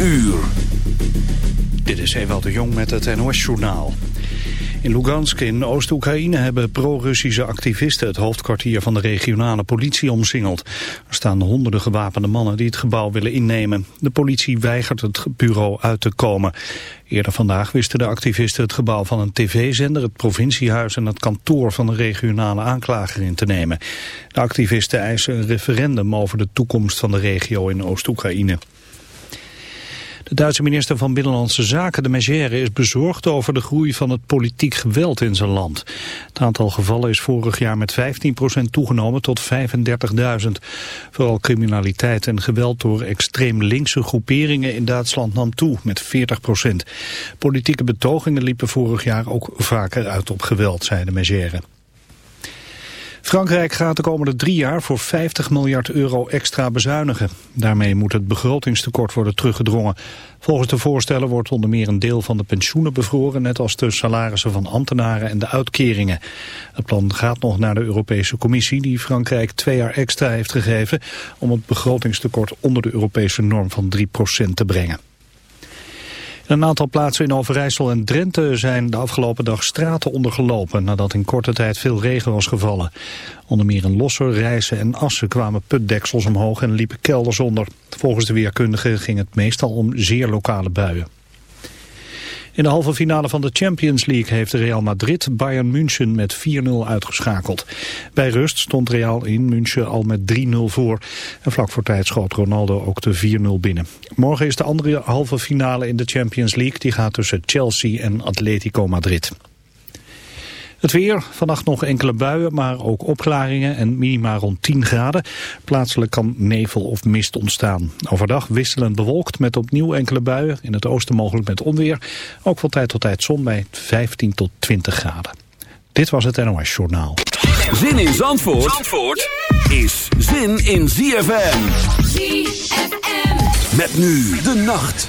uur. Dit is Ewald de Jong met het NOS-journaal. In Lugansk in Oost-Oekraïne hebben pro-Russische activisten het hoofdkwartier van de regionale politie omsingeld. Er staan honderden gewapende mannen die het gebouw willen innemen. De politie weigert het bureau uit te komen. Eerder vandaag wisten de activisten het gebouw van een tv-zender, het provinciehuis en het kantoor van de regionale aanklager in te nemen. De activisten eisen een referendum over de toekomst van de regio in Oost-Oekraïne. De Duitse minister van Binnenlandse Zaken, de Megère, is bezorgd over de groei van het politiek geweld in zijn land. Het aantal gevallen is vorig jaar met 15% toegenomen tot 35.000. Vooral criminaliteit en geweld door extreem linkse groeperingen in Duitsland nam toe met 40%. Politieke betogingen liepen vorig jaar ook vaker uit op geweld, zei de Megère. Frankrijk gaat de komende drie jaar voor 50 miljard euro extra bezuinigen. Daarmee moet het begrotingstekort worden teruggedrongen. Volgens de voorstellen wordt onder meer een deel van de pensioenen bevroren... net als de salarissen van ambtenaren en de uitkeringen. Het plan gaat nog naar de Europese Commissie... die Frankrijk twee jaar extra heeft gegeven... om het begrotingstekort onder de Europese norm van 3% te brengen een aantal plaatsen in Overijssel en Drenthe zijn de afgelopen dag straten ondergelopen nadat in korte tijd veel regen was gevallen. Onder meer in Losser, Rijssen en Assen kwamen putdeksels omhoog en liepen kelders onder. Volgens de weerkundigen ging het meestal om zeer lokale buien. In de halve finale van de Champions League heeft Real Madrid Bayern München met 4-0 uitgeschakeld. Bij rust stond Real in München al met 3-0 voor. En vlak voor tijd schoot Ronaldo ook de 4-0 binnen. Morgen is de andere halve finale in de Champions League. Die gaat tussen Chelsea en Atletico Madrid. Het weer, vannacht nog enkele buien, maar ook opklaringen en minima rond 10 graden. Plaatselijk kan nevel of mist ontstaan. Overdag wisselend bewolkt met opnieuw enkele buien. In het oosten mogelijk met onweer. Ook van tijd tot tijd zon bij 15 tot 20 graden. Dit was het NOS Journaal. Zin in Zandvoort, Zandvoort is zin in ZFM. ZFM. Met nu de nacht.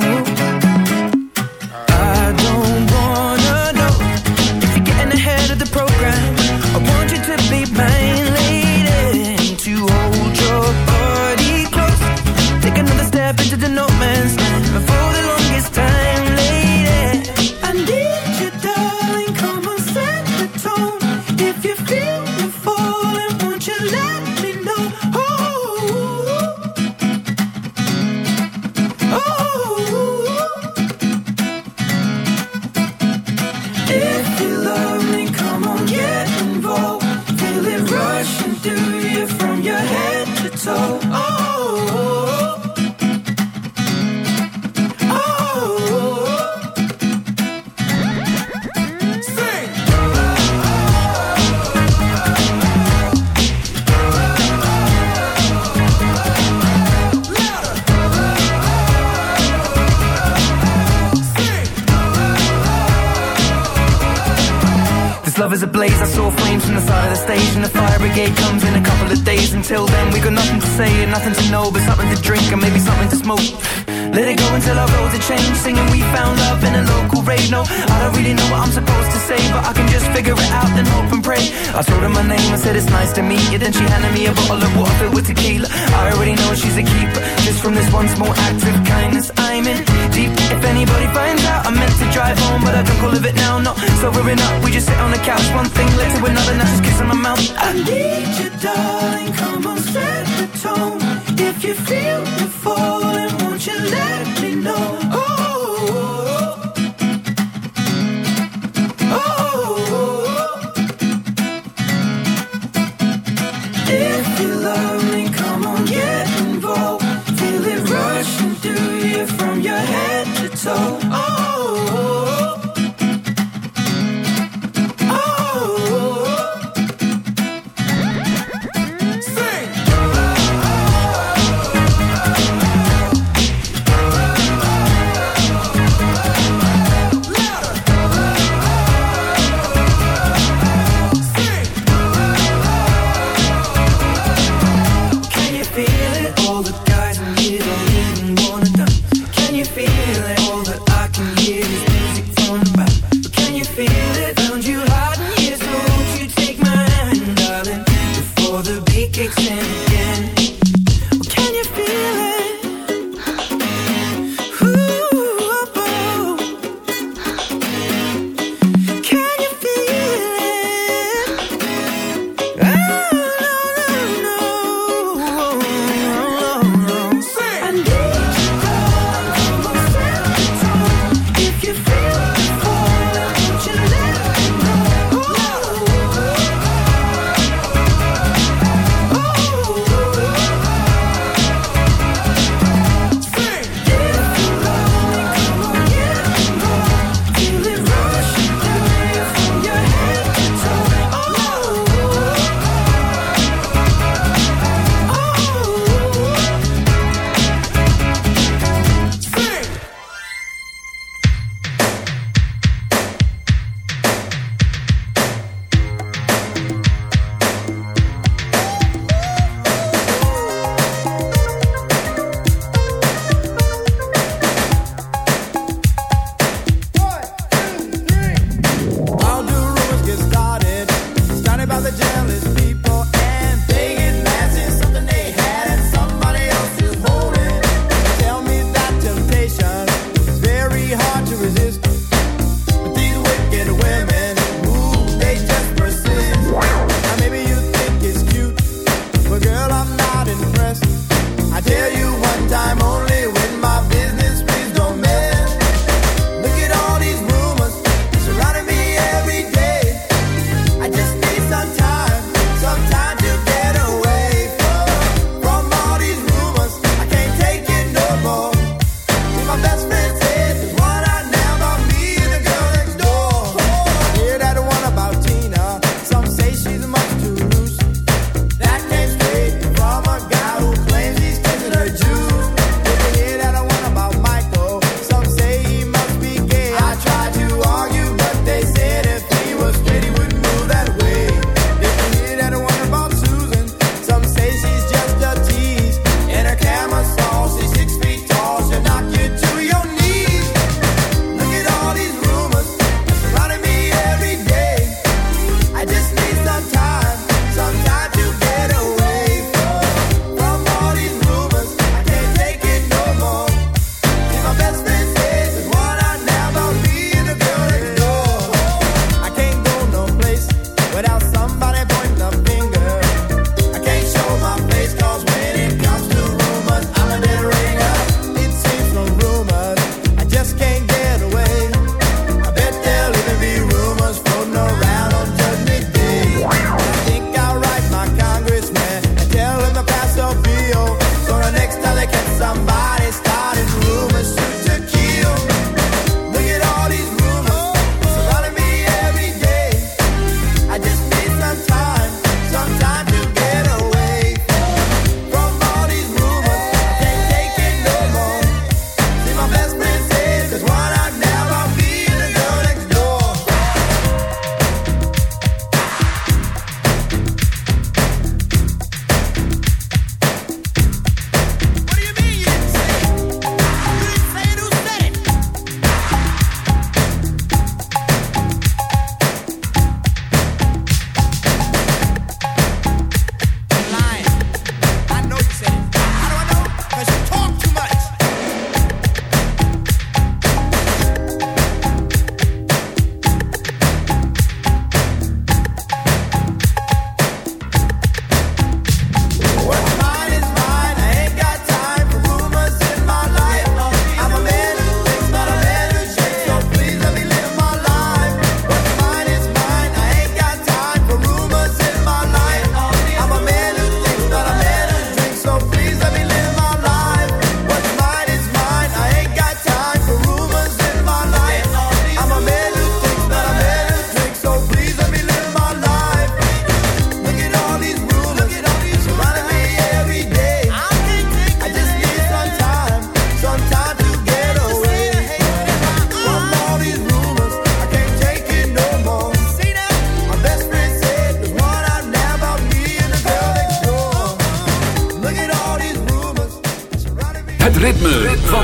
smoke. Let it go until our roads are changed. Singing we found love in a local rave. No, I don't really know what I'm supposed to say, but I can just figure it out and hope and pray. I told her my name, I said it's nice to meet you. Then she handed me a bottle of water filled with tequila. I already know she's a keeper. Just from this one small act of kindness, I'm deep. If anybody finds out, I meant to drive home, but I drunk all of it now. Not sobering up, we just sit on the couch. One thing led to another, now just kissing my mouth. I need you, darling. Come on, set the tone. If you feel me falling, won't you let me know?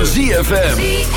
ZFM.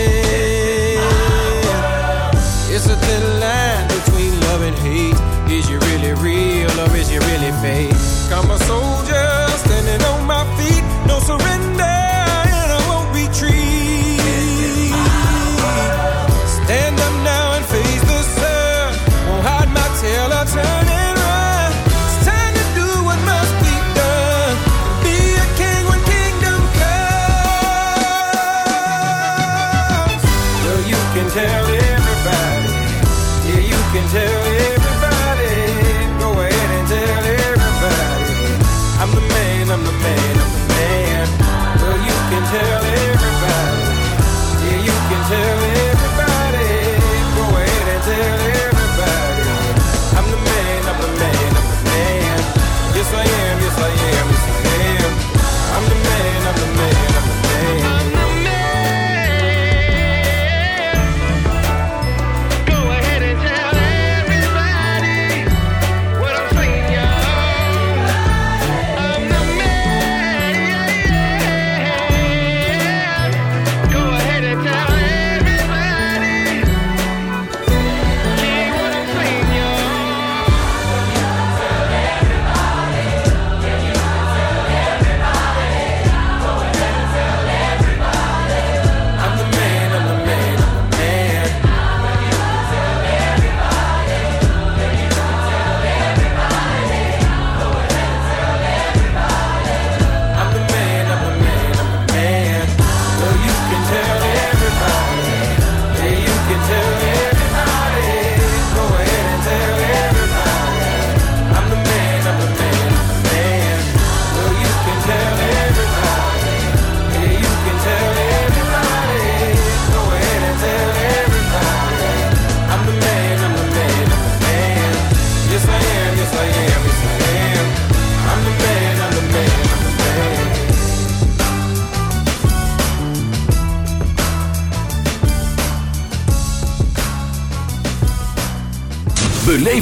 It's a thin line between love and hate. Is you really real or is you really fake? I'm a soldier standing on my feet, no surrender.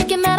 taking my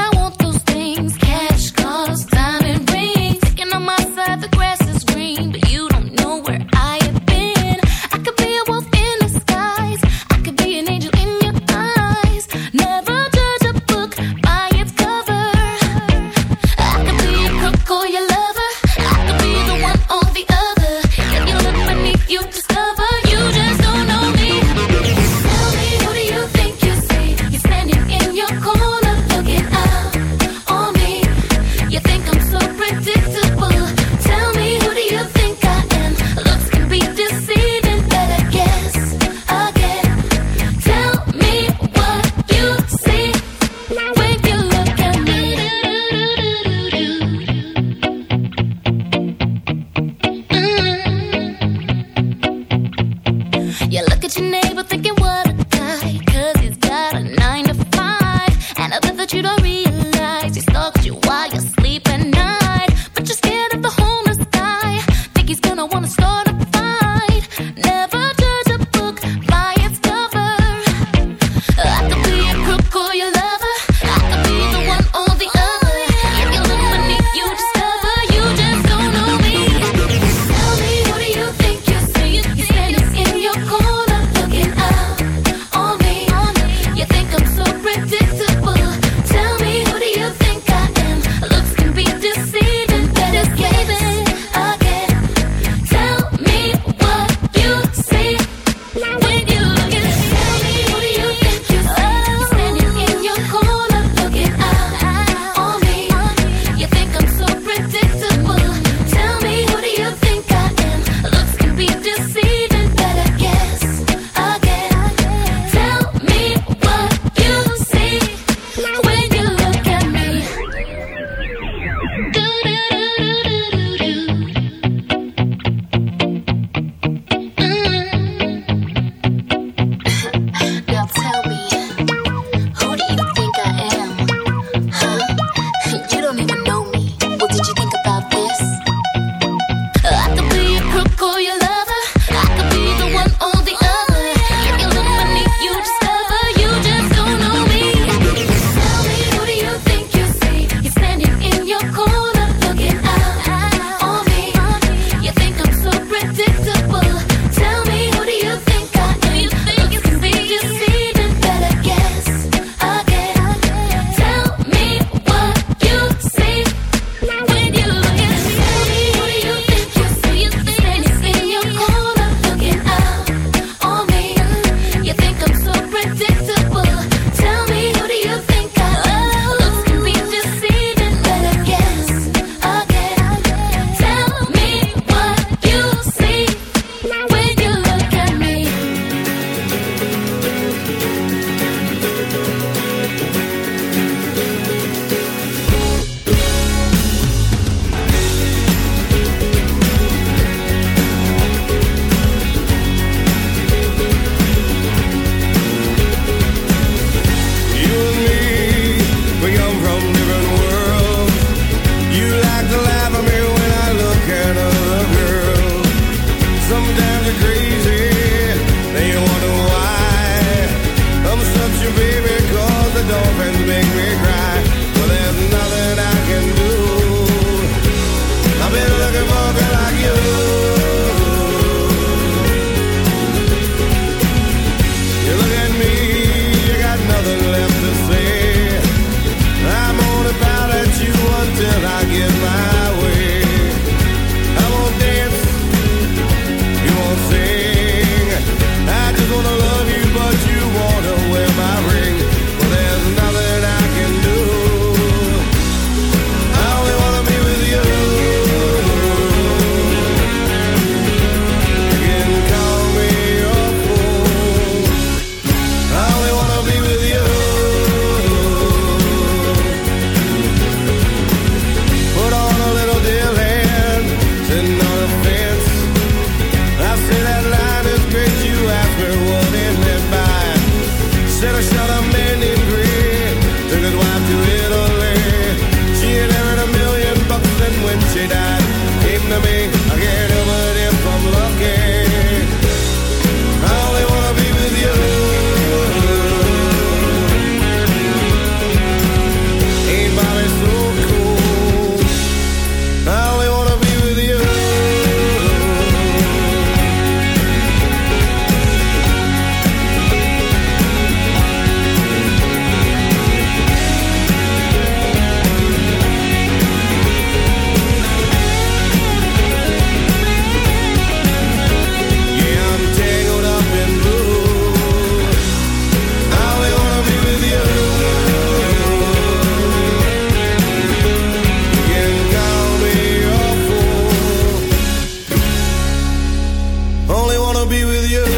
wanna be with you.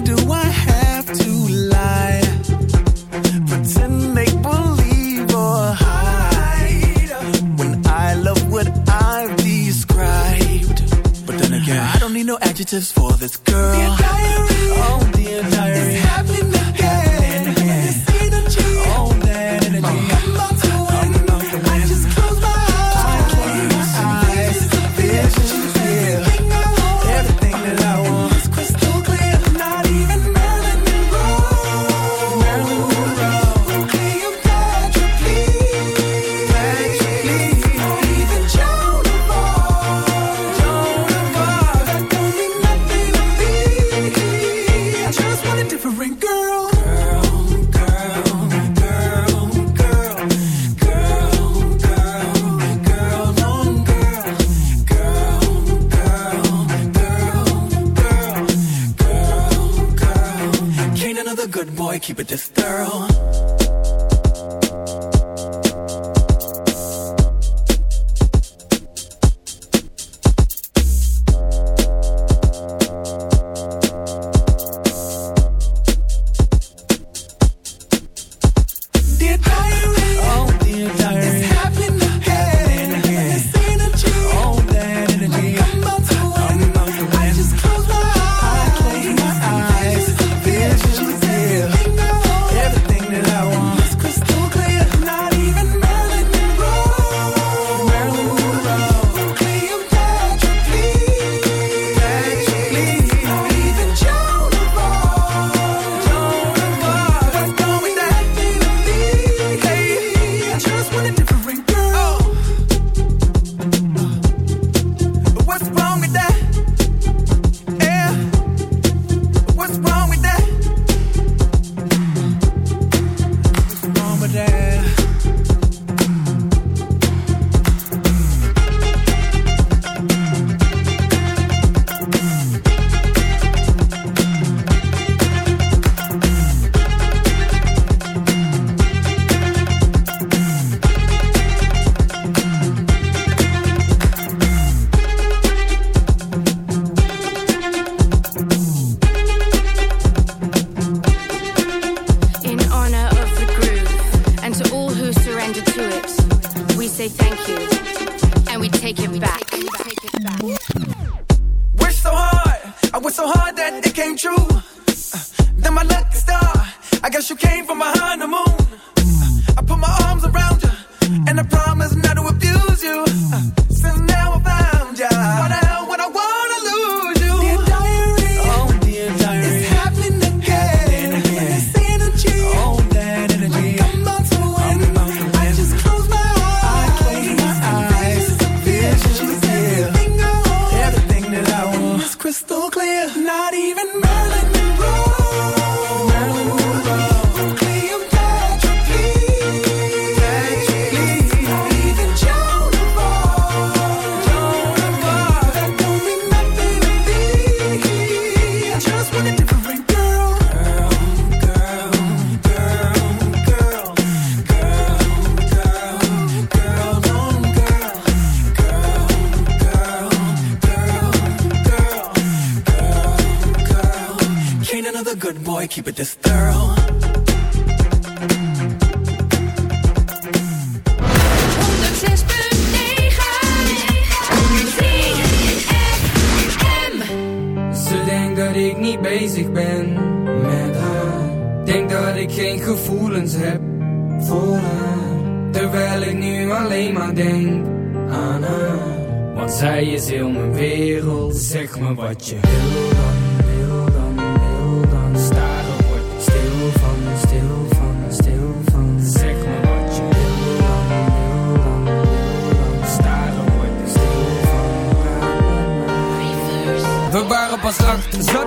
Do. Another good boy, keep it this thorough. Ze denkt dat ik niet bezig ben met haar. Denk dat ik geen gevoelens heb voor haar. Terwijl ik nu alleen maar denk aan haar. Want zij is heel mijn wereld. Zeg me wat je wil wil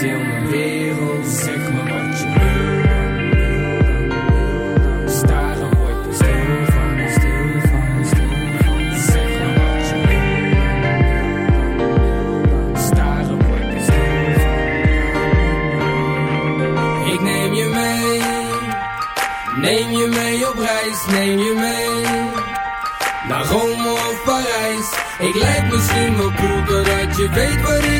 heel mijn wereld. Zeg me wat je wil dan, wil dan, wil dan. Staren word ik stil van, stil van, stil van. Zeg me wat je wil dan, wil dan, wil dan. Staren word ik stil van. Ik neem je mee. Neem je mee op reis, neem je mee Naar Rome of Parijs Ik lijk misschien wel cool, doordat je weet wat ik